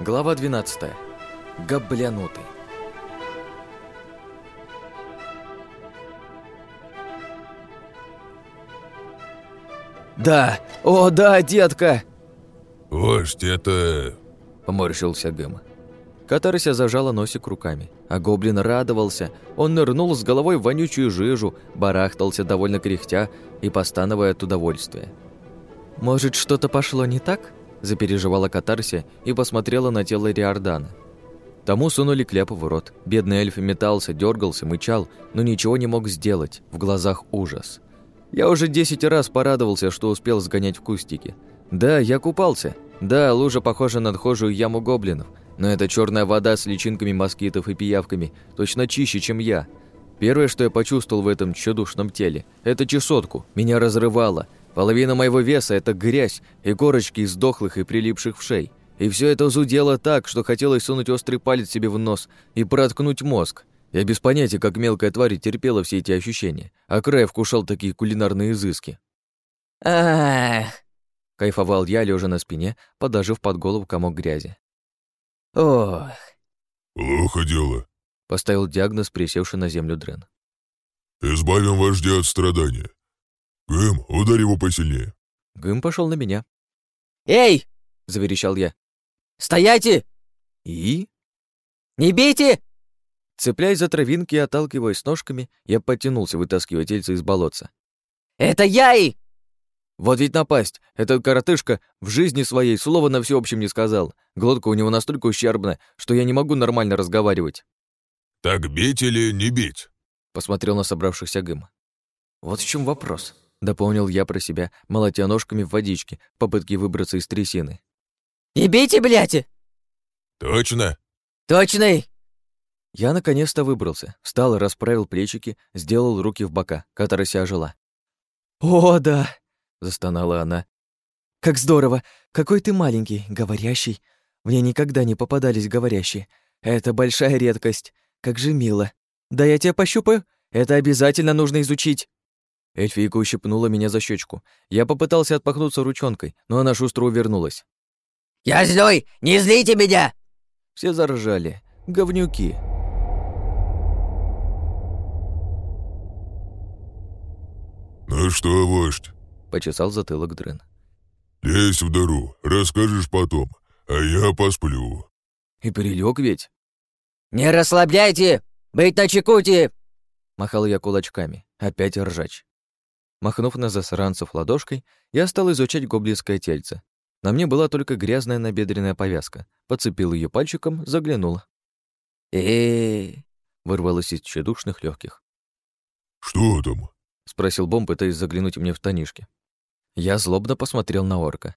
Глава 12. Гоблянутый. «Да! О, да, детка!» «Вождь, это...» — поморщился Гэм. Катарся зажала носик руками, а гоблин радовался. Он нырнул с головой в вонючую жижу, барахтался довольно кряхтя и постановая от удовольствия. «Может, что-то пошло не так?» – запереживала Катарсия и посмотрела на тело Риордана. Тому сунули кляп в рот. Бедный эльф метался, дергался, мычал, но ничего не мог сделать. В глазах ужас. Я уже десять раз порадовался, что успел сгонять в кустики. Да, я купался. Да, лужа похожа на отхожую яму гоблинов, но эта черная вода с личинками москитов и пиявками точно чище, чем я. Первое, что я почувствовал в этом чудушном теле, это чесотку. Меня разрывало. Половина моего веса – это грязь и корочки из дохлых и прилипших в шей. И все это зудело так, что хотелось сунуть острый палец себе в нос и проткнуть мозг. Я без понятия, как мелкая тварь терпела все эти ощущения, а Край вкушал такие кулинарные изыски. Ах! Кайфовал я, лежа на спине, подажив под голову комок грязи. Ох! «Плохо дело», — поставил диагноз, присевший на землю Дрен. «Избавим вождя от страдания. Гэм, ударь его посильнее». Гым пошел на меня. Эй! — заверещал я. Стояйте! И? Не бейте! Цепляясь за травинки и отталкиваясь ножками, я подтянулся, вытаскивая тельца из болотца. Это я и... Вот ведь напасть! Этот коротышка в жизни своей слова на всеобщем не сказал. Глотка у него настолько ущербная, что я не могу нормально разговаривать. «Так бить или не бить?» Посмотрел на собравшихся Гым. Вот в чем вопрос. Дополнил я про себя, молотя ножками в водичке, в попытке выбраться из трясины. Не бейте, блядь! «Точно?» Точный! Я наконец-то выбрался, встал и расправил плечики, сделал руки в бока, Катарася ожила. «О, да!» — застонала она. «Как здорово! Какой ты маленький, говорящий. Мне никогда не попадались говорящие. Это большая редкость. Как же мило. Да я тебя пощупаю. Это обязательно нужно изучить». Эльфийка ущипнула меня за щечку. Я попытался отпахнуться ручонкой, но она шустро увернулась. Я злой! Не злите меня! Все заржали. Говнюки. «Ну что, вождь, Почесал затылок Дрен. лезь в дыру, расскажешь потом, а я посплю». И прилег ведь. Не расслабляйте! Быть начекуте! Махал я кулачками. Опять ржач. Махнув на засранцев ладошкой, я стал изучать гоблинское тельце. На мне была только грязная набедренная повязка. Подцепил ее пальчиком, заглянул. э Вырвалось из тщедушных легких. «Что там?» — спросил Бом, пытаясь заглянуть мне в штанишки. Я злобно посмотрел на орка.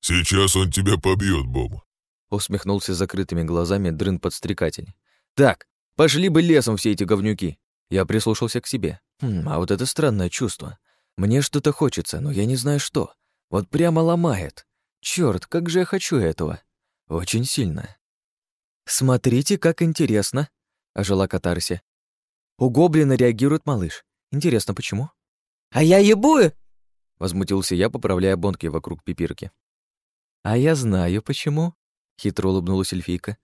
«Сейчас он тебя побьет, Бом». Усмехнулся закрытыми глазами дрын-подстрекатель. «Так, пошли бы лесом все эти говнюки!» Я прислушался к себе. Хм, а вот это странное чувство. Мне что-то хочется, но я не знаю что. Вот прямо ломает. Черт, как же я хочу этого. Очень сильно. «Смотрите, как интересно!» — ожила Катарси. «У гоблина реагирует малыш. Интересно, почему?» А я ебую! Возмутился я, поправляя бонки вокруг пипирки. «А я знаю, почему», — хитро улыбнулась эльфийка.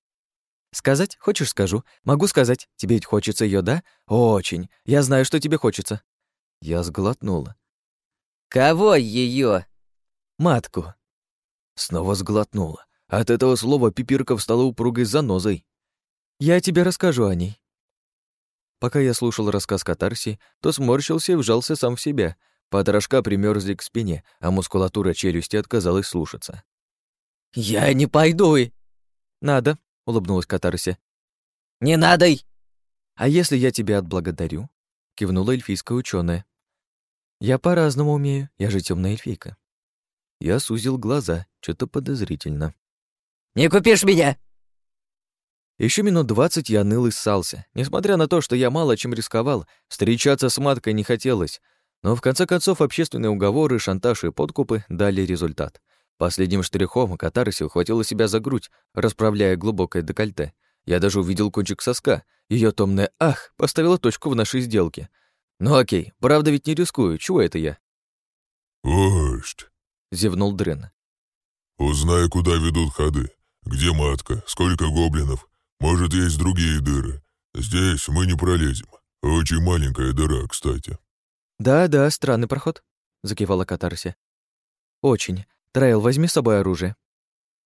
«Сказать? Хочешь, скажу? Могу сказать. Тебе ведь хочется ее, да? Очень. Я знаю, что тебе хочется». Я сглотнула. Кого ее? «Матку». Снова сглотнула. От этого слова пипирка встала упругой занозой. «Я тебе расскажу о ней». Пока я слушал рассказ Катарси, то сморщился и вжался сам в себя. Потрошка примерзли к спине, а мускулатура челюсти отказалась слушаться. Я не пойду. «Надо», — улыбнулась Катарси. Не надо! «А если я тебя отблагодарю?» — кивнула эльфийская ученая. «Я по-разному умею, я же темная эльфийка». Я сузил глаза, что-то подозрительно. Не купишь меня! Еще минут двадцать я ныл и ссался. Несмотря на то, что я мало чем рисковал, встречаться с маткой не хотелось. Но в конце концов общественные уговоры, шантаж и подкупы дали результат. Последним штрихом Катарси ухватила себя за грудь, расправляя глубокое декольте. Я даже увидел кончик соска. Ее томное «ах» поставило точку в нашей сделке. Ну окей, правда ведь не рискую, чего это я? «Вождь, Зевнул Дрен. узнай, куда ведут ходы. Где матка? Сколько гоблинов? Может, есть другие дыры? Здесь мы не пролезем. Очень маленькая дыра, кстати». «Да-да, странный проход», — закивала Катарсия. «Очень. Трайл, возьми с собой оружие».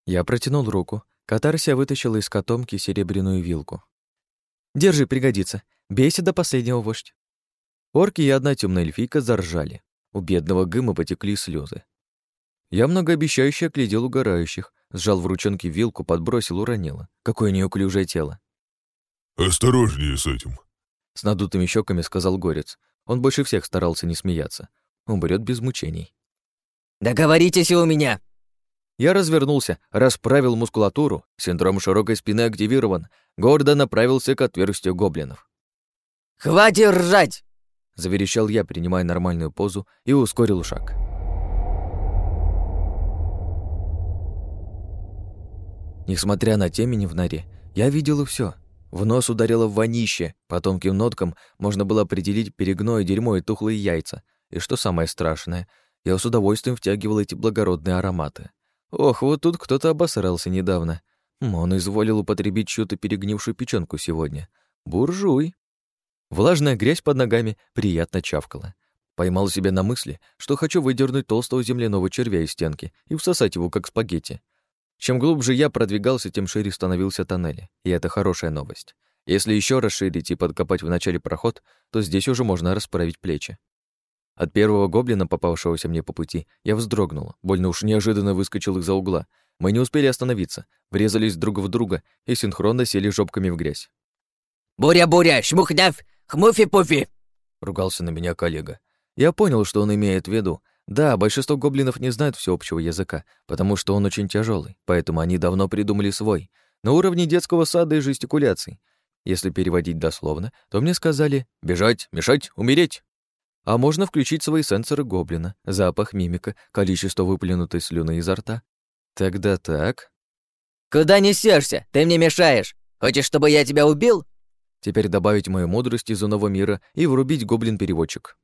Я протянул руку. Катарсия вытащила из котомки серебряную вилку. «Держи, пригодится. Бейся до последнего, вождь». Орки и одна темная эльфийка заржали. У бедного Гыма потекли слезы. Я многообещающе оглядел угорающих, сжал в ручонке вилку, подбросил, уронила. Какое неуклюжее тело. «Осторожнее с этим», — с надутыми щеками сказал Горец. Он больше всех старался не смеяться. Умрет без мучений. «Договоритесь у меня!» Я развернулся, расправил мускулатуру, синдром широкой спины активирован, гордо направился к отверстию гоблинов. «Хватит ржать!» — заверещал я, принимая нормальную позу, и ускорил шаг. Несмотря на темень в норе, я видел все. В нос ударило вонище, по тонким ноткам можно было определить перегной, дерьмо и тухлые яйца. И что самое страшное, я с удовольствием втягивал эти благородные ароматы. Ох, вот тут кто-то обосрался недавно. Он изволил употребить чью-то перегнившую печенку сегодня. Буржуй. Влажная грязь под ногами приятно чавкала. Поймал себя на мысли, что хочу выдернуть толстого земляного червя из стенки и всосать его, как спагетти. Чем глубже я продвигался, тем шире становился тоннель, и это хорошая новость. Если еще расширить и подкопать в начале проход, то здесь уже можно расправить плечи. От первого гоблина, попавшегося мне по пути, я вздрогнул, больно уж неожиданно выскочил из-за угла. Мы не успели остановиться, врезались друг в друга и синхронно сели жопками в грязь. «Буря-буря, шмухняв, хмуфи-пуфи!» — ругался на меня коллега. Я понял, что он имеет в виду, да, большинство гоблинов не знают всеобщего языка, потому что он очень тяжелый, поэтому они давно придумали свой, на уровне детского сада и жестикуляций. Если переводить дословно, то мне сказали «бежать, мешать, умереть». А можно включить свои сенсоры гоблина, запах, мимика, количество выплюнутой слюны изо рта. Тогда так. «Куда несешься? Ты мне мешаешь. Хочешь, чтобы я тебя убил?» Теперь добавить мою мудрость из иного мира и врубить гоблин-переводчик.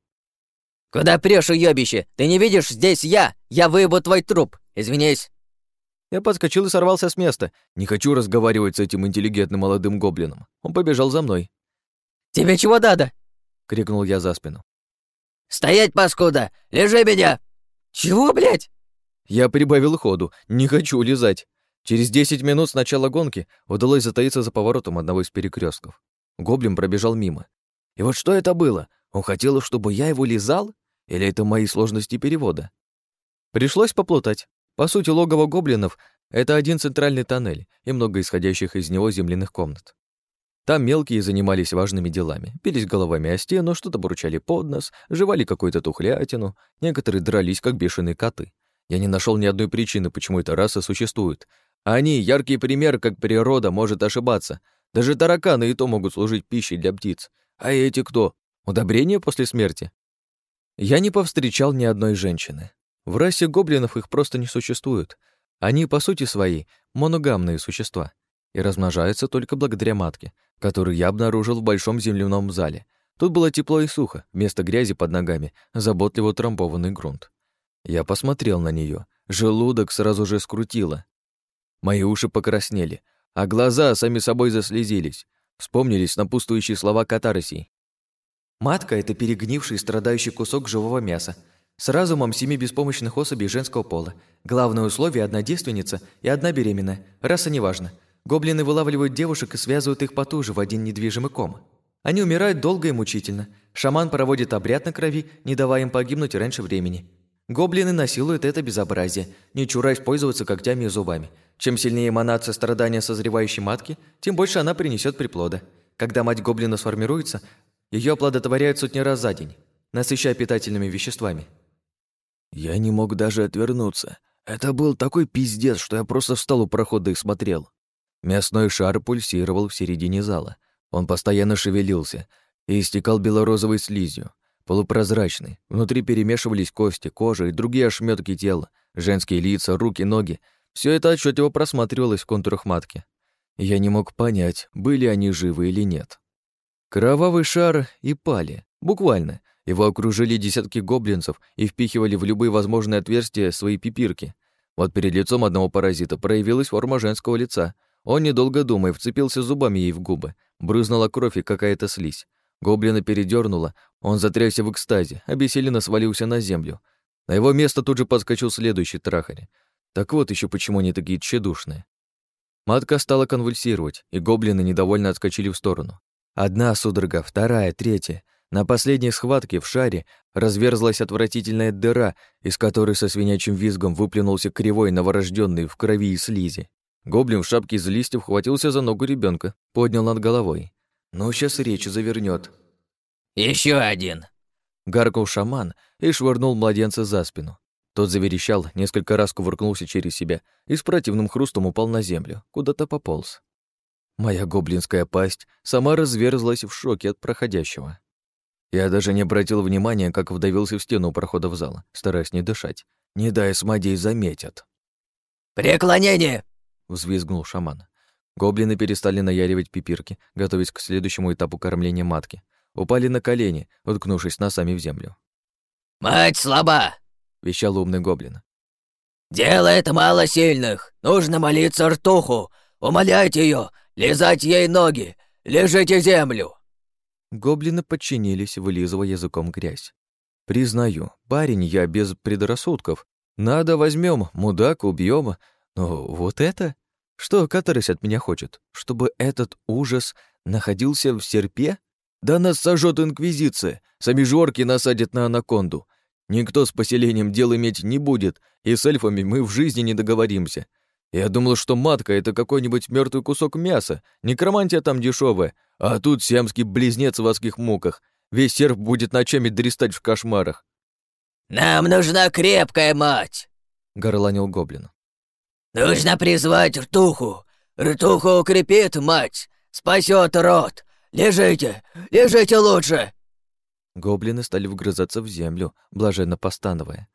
«Куда прешь, уёбище? Ты не видишь, здесь я! Я выебу твой труп! Извинись!» Я подскочил и сорвался с места. Не хочу разговаривать с этим интеллигентным молодым гоблином. Он побежал за мной. «Тебе чего надо?» — крикнул я за спину. «Стоять, паскуда! Лежи меня!» «Чего, блядь?» Я прибавил ходу. Не хочу улезать. Через десять минут с начала гонки удалось затаиться за поворотом одного из перекрестков. Гоблин пробежал мимо. И вот что это было? Он хотел, чтобы я его лизал? Или это мои сложности перевода? Пришлось поплутать. По сути, логово гоблинов — это один центральный тоннель и много исходящих из него земляных комнат. Там мелкие занимались важными делами, бились головами о стену, что-то бурчали под нос, жевали какую-то тухлятину, некоторые дрались, как бешеные коты. Я не нашел ни одной причины, почему эта раса существует. А они — яркий пример, как природа может ошибаться. Даже тараканы и то могут служить пищей для птиц. А эти кто? Удобрение после смерти? Я не повстречал ни одной женщины. В расе гоблинов их просто не существует. Они, по сути своей, моногамные существа и размножаются только благодаря матке, которую я обнаружил в большом земляном зале. Тут было тепло и сухо, вместо грязи под ногами заботливо утрамбованный грунт. Я посмотрел на нее, желудок сразу же скрутило. Мои уши покраснели, а глаза сами собой заслезились. Вспомнились напутствующие слова катарсий. Матка — это перегнивший, страдающий кусок живого мяса, с разумом семи беспомощных особей женского пола. Главное условие – одна девственница и одна беременная. Раса неважна. Гоблины вылавливают девушек и связывают их потуже в один недвижимый ком. Они умирают долго и мучительно. Шаман проводит обряд на крови, не давая им погибнуть раньше времени. Гоблины насилуют это безобразие, не чураясь пользоваться когтями и зубами. Чем сильнее эманация страдания созревающей матки, тем больше она принесет приплода. Когда мать гоблина сформируется, ее оплодотворяют сотни раз за день, насыщая питательными веществами. Я не мог даже отвернуться. Это был такой пиздец, что я просто встал у прохода и смотрел. Мясной шар пульсировал в середине зала. Он постоянно шевелился и истекал белорозовой слизью, полупрозрачный. Внутри перемешивались кости, кожа и другие ошметки тела, женские лица, руки, ноги. Все это отчетливо просматривалось в контурах матки. Я не мог понять, были они живы или нет. Кровавый шар и пали. Буквально. Его окружили десятки гоблинцев и впихивали в любые возможные отверстия свои пипирки. Вот перед лицом одного паразита проявилась форма женского лица. Он, недолго думая, вцепился зубами ей в губы. Брызнула кровь и какая-то слизь. Гоблина передернула, он затрясся в экстазе, обессиленно свалился на землю. На его место тут же подскочил следующий трахарь. Так вот еще почему они такие тщедушные. Матка стала конвульсировать, и гоблины недовольно отскочили в сторону. Одна судорога, вторая, третья. На последней схватке в шаре разверзлась отвратительная дыра, из которой со свинячим визгом выплюнулся кривой новорожденный в крови и слизи. Гоблин в шапке из листьев хватился за ногу ребенка, поднял над головой. «Ну, сейчас речь завернет. Еще один!» Гаркнул шаман и швырнул младенца за спину. Тот заверещал, несколько раз кувыркнулся через себя и с противным хрустом упал на землю, куда-то пополз. Моя гоблинская пасть сама разверзлась в шоке от проходящего. Я даже не обратил внимания, как вдавился в стену прохода в зал, стараясь не дышать. Не дай смодей заметят. «Преклонение!» — взвизгнул шаман. Гоблины перестали наяривать пипирки, готовясь к следующему этапу кормления матки. Упали на колени, уткнувшись носами в землю. «Мать слаба!» — вещал умный гоблин. «Делает мало сильных. Нужно молиться ртуху, умолять ее, лизать ей ноги, лежите землю!» Гоблины подчинились, вылизывая языком грязь. Признаю, парень я без предрассудков. Надо возьмем, мудак убьем. Но вот это? Что Катарис от меня хочет? Чтобы этот ужас находился в серпе? Да нас сожжет инквизиция. Сами жорки насадят на анаконду. Никто с поселением дел иметь не будет, и с эльфами мы в жизни не договоримся. Я думал, что матка — это какой-нибудь мертвый кусок мяса, некромантия там дешевая, а тут сиамский близнец в адских муках. Весь серф будет ночами дрестать в кошмарах. «Нам нужна крепкая мать!» — горланил гоблин. «Нужно призвать ртуху. Ртуху укрепит мать, спасет род. Лежите, лежите лучше!» Гоблины стали вгрызаться в землю, блаженно постановая.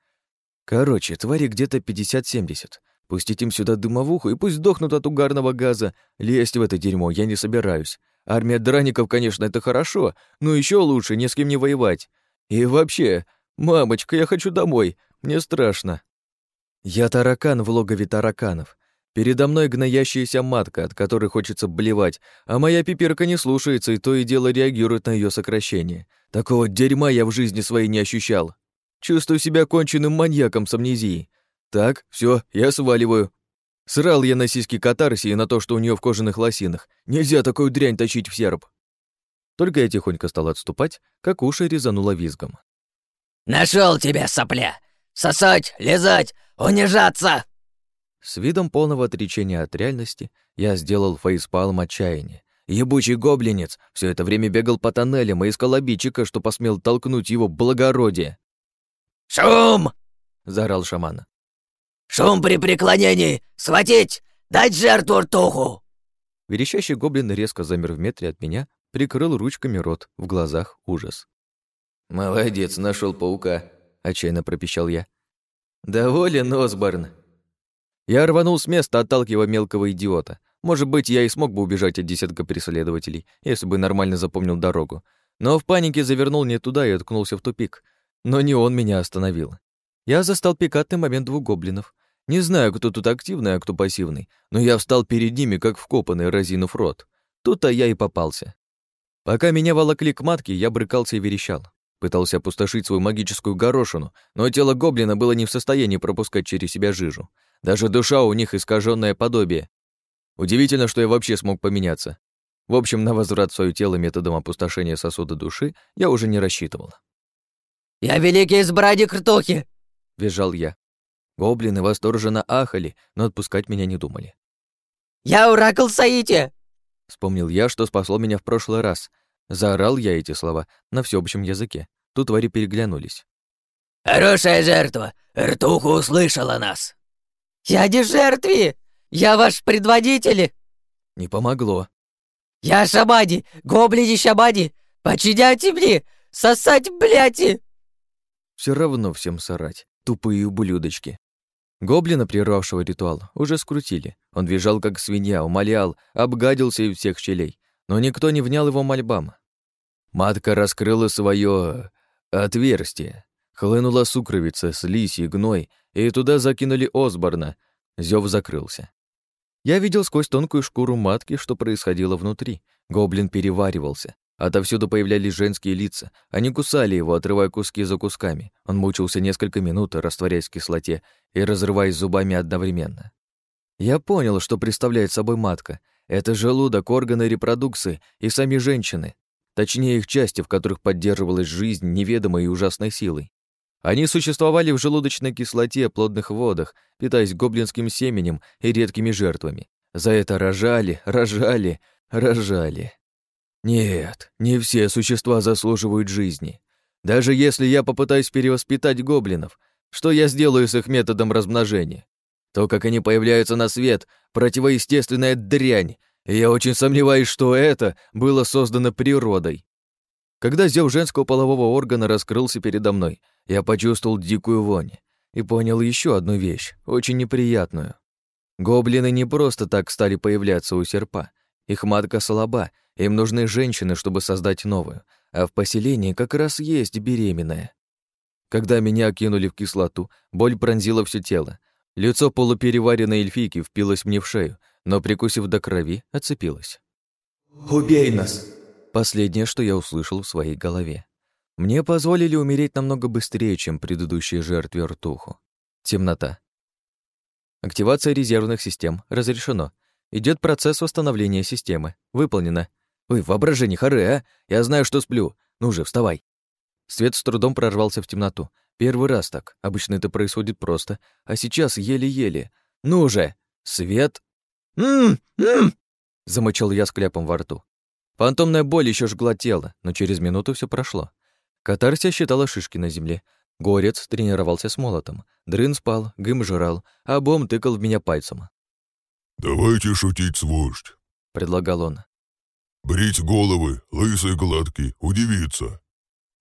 Короче, твари где-то 50-70. Пустить им сюда дымовуху и пусть сдохнут от угарного газа. Лезть в это дерьмо я не собираюсь. Армия драников, конечно, это хорошо, но еще лучше не с кем не воевать. И вообще, мамочка, я хочу домой. Мне страшно. Я таракан в логове тараканов. Передо мной гноящаяся матка, от которой хочется блевать, а моя пиперка не слушается и то и дело реагирует на ее сокращение. Такого дерьма я в жизни своей не ощущал. Чувствую себя конченным маньяком с амнезией. Так, все, я сваливаю. Срал я на сиськи катарси на то, что у нее в кожаных лосинах. Нельзя такую дрянь тащить в серб. Только я тихонько стал отступать, как уши резануло визгом. Нашел тебя, сопля! Сосать, лизать, унижаться!» С видом полного отречения от реальности я сделал фейспалм отчаяния. Ебучий гоблинец все это время бегал по тоннелям и искал обидчика, что посмел толкнуть его благородие. «Шум!» — заорал шаман. «Шум при преклонении! Схватить! Дать жертву ртуху!» Верещащий гоблин резко замер в метре от меня, прикрыл ручками рот, в глазах ужас. «Молодец, нашел паука», — отчаянно пропищал я. «Доволен, Осборн?» Я рванул с места, отталкивая мелкого идиота. Может быть, я и смог бы убежать от десятка преследователей, если бы нормально запомнил дорогу. Но в панике завернул не туда и откнулся в тупик. Но не он меня остановил. Я застал пикатный момент двух гоблинов. Не знаю, кто тут активный, а кто пассивный, но я встал перед ними, как вкопанный, разинув рот. Тут-то я и попался. Пока меня волокли к матке, я брыкался и верещал. Пытался опустошить свою магическую горошину, но тело гоблина было не в состоянии пропускать через себя жижу. Даже душа у них искаженное подобие. Удивительно, что я вообще смог поменяться. В общем, на возврат в свое тело методом опустошения сосуда души я уже не рассчитывал. «Я великий избранник ртухи!» — визжал я. Гоблины восторженно ахали, но отпускать меня не думали. «Я Оракл Саити!» Вспомнил я, что спасло меня в прошлый раз. Заорал я эти слова на всеобщем языке. Тут твари переглянулись. «Хорошая жертва! Ртуха услышала нас!» «Я не жертве! Я ваш предводитель!» Не помогло. «Я Шабади! Гоблини Шабади! Подчиняйте мне! Сосать, бляти!» Все равно всем сорать, тупые ублюдочки. Гоблина, прервавшего ритуал, уже скрутили. Он визжал, как свинья, умолял, обгадился из всех щелей. Но никто не внял его мольбам. Матка раскрыла свое отверстие. Хлынула сукровица, слизь и гной, и туда закинули Осборна. Зев закрылся. Я видел сквозь тонкую шкуру матки, что происходило внутри. Гоблин переваривался. Отовсюду появлялись женские лица. Они кусали его, отрывая куски за кусками. Он мучился несколько минут, растворяясь в кислоте и разрываясь зубами одновременно. Я понял, что представляет собой матка. Это желудок, органы репродукции и сами женщины. Точнее, их части, в которых поддерживалась жизнь неведомой и ужасной силой. Они существовали в желудочной кислоте, плодных водах, питаясь гоблинским семенем и редкими жертвами. За это рожали, рожали, рожали. Нет, не все существа заслуживают жизни. Даже если я попытаюсь перевоспитать гоблинов, что я сделаю с их методом размножения? То, как они появляются на свет, противоестественная дрянь, и я очень сомневаюсь, что это было создано природой. Когда зев женского полового органа раскрылся передо мной, я почувствовал дикую вонь и понял еще одну вещь, очень неприятную. Гоблины не просто так стали появляться у серпа. Их матка слаба, им нужны женщины, чтобы создать новую, а в поселении как раз есть беременная. Когда меня окинули в кислоту, боль пронзила все тело. Лицо полупереваренной эльфийки впилось мне в шею, но, прикусив до крови, отцепилось. «Убей нас!» Последнее, что я услышал в своей голове. Мне позволили умереть намного быстрее, чем предыдущей жертве ртуху. Темнота. Активация резервных систем разрешено. Идет процесс восстановления системы. Выполнено. Ой, воображение харе, а? Я знаю, что сплю. Ну же, вставай. Свет с трудом прорвался в темноту. Первый раз так. Обычно это происходит просто. А сейчас еле-еле. Ну же! Свет! «М-м-м!» Замычал я с кляпом во рту. Фантомная боль еще жгла тело, но через минуту все прошло. Катарсия считала шишки на земле. Горец тренировался с молотом. Дрын спал, Гым жрал, а Бом тыкал в меня пальцем. «Давайте шутить с вождь», — предлагал он. «Брить головы, лысые гладкие, удивиться.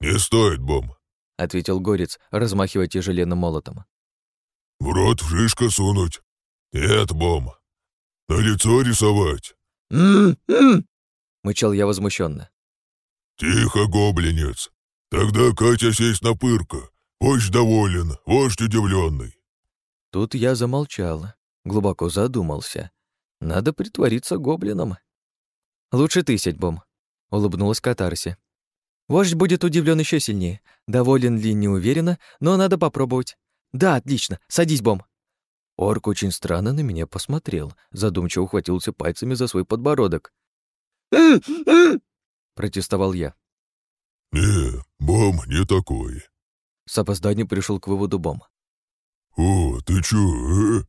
Не стоит, Бом», — ответил Горец, размахивая тяжеленным молотом. «В рот шишка сунуть? Нет, Бом. На лицо рисовать?» «М-м-м!» — мычал я возмущенно. «Тихо, гоблинец. Тогда Катя сесть на пырка. Вождь доволен, вождь удивленный. Тут я замолчал, глубоко задумался. Надо притвориться гоблином. «Лучше ты сядь, Бом», — улыбнулась Катарси. «Вождь будет удивлен еще сильнее. Доволен ли, не уверена, но надо попробовать. Да, отлично, садись, Бом». Орк очень странно на меня посмотрел, задумчиво ухватился пальцами за свой подбородок. Протестовал я. «Не, Бом не такой». С опозданием пришел к выводу Бом. «О, ты чё, э?»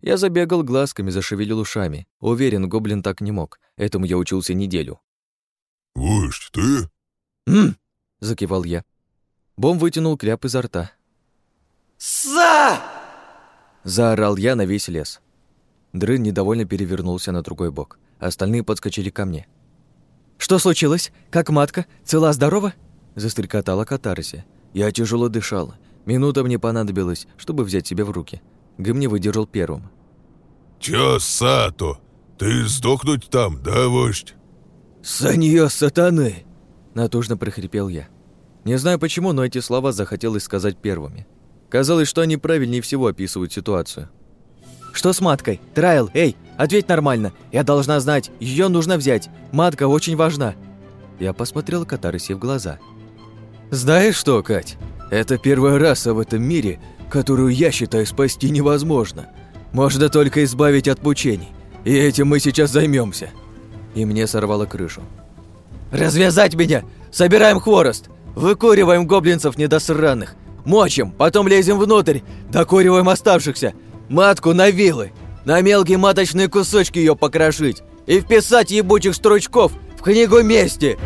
Я забегал глазками, зашевелил ушами. Уверен, гоблин так не мог. Этому я учился неделю. «Вождь, ты?» «М!» — закивал я. Бом вытянул кляп изо рта. «Са!» — заорал я на весь лес. Дрын недовольно перевернулся на другой бок. Остальные подскочили ко мне. «Что случилось? Как матка? Цела-здорова?» — застрекотала катарси. Я тяжело дышал. Минута мне понадобилась, чтобы взять себя в руки. Гым не выдержал первым. «Чё, Сато, ты сдохнуть там, да, вождь?» «Саньё сатаны!» — натужно прохрипел я. Не знаю почему, но эти слова захотелось сказать первыми. Казалось, что они правильнее всего описывают ситуацию. «Что с маткой? Трайл, эй, ответь нормально. Я должна знать, ее нужно взять. Матка очень важна». Я посмотрел Катарысе в глаза. «Знаешь что, Кать, это первая раса в этом мире, которую я считаю спасти невозможно. Можно только избавить от мучений. И этим мы сейчас займемся. И мне сорвало крышу. «Развязать меня! Собираем хворост! Выкуриваем гоблинцев недосранных! Мочим, потом лезем внутрь, докуриваем оставшихся! Матку на вилы! На мелкие маточные кусочки ее покрошить! И вписать ебучих стручков в книгу мести!»